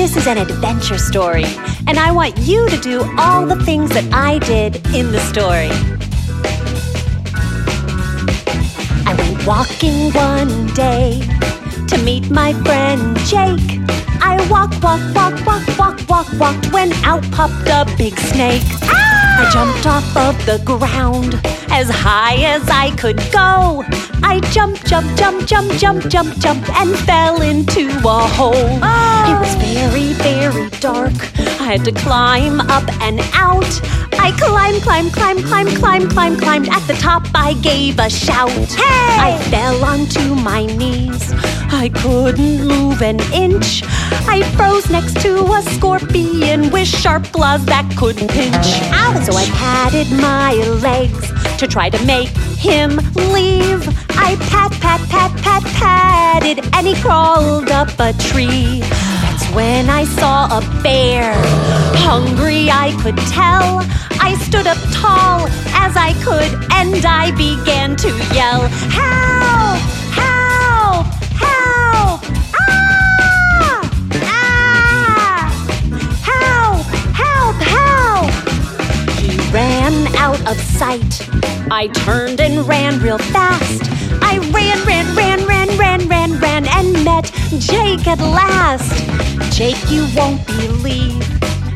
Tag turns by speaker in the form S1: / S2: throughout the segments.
S1: an adventure story, and I want you to do all the things that I did in the story. I went walking one day to meet my friend Jake. I walk, walk, walk, walk, walk, walk, walked when out popped a big snake. I jumped off of the ground as high as I could go. I jumped, jumped, jumped, jumped, jumped, jumped, jumped, and fell into a hole. It was very, very dark. I had to climb up and out. I climbed, climbed, climbed, climbed, climbed, climbed, climbed. At the top, I gave a shout. Hey! I fell onto my knees. I couldn't move an inch. I froze next to a scorpion with sharp claws that couldn't pinch. Ow! So I patted my legs to try to make him leave. I pat, pat, pat, pat, patted, and he crawled up a tree. That's when I saw a bear. Hungry, I could tell. I stood up tall as I could, and I began to yell, Help! Help! Help! Ah! Ah! Help! Help! Help! He ran out of sight. I turned and ran real fast. I ran, ran, ran, ran, ran, ran, ran, and met Jake at last. Jake, you won't believe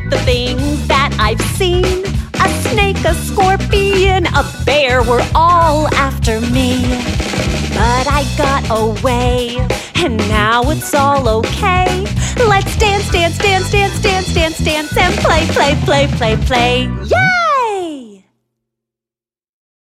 S1: the things that I've seen. A snake, a scorpion, a bear were all after me. But I got away, and now it's all okay. Let's dance, dance, dance, dance, dance, dance, dance, and play, play, play, play, play.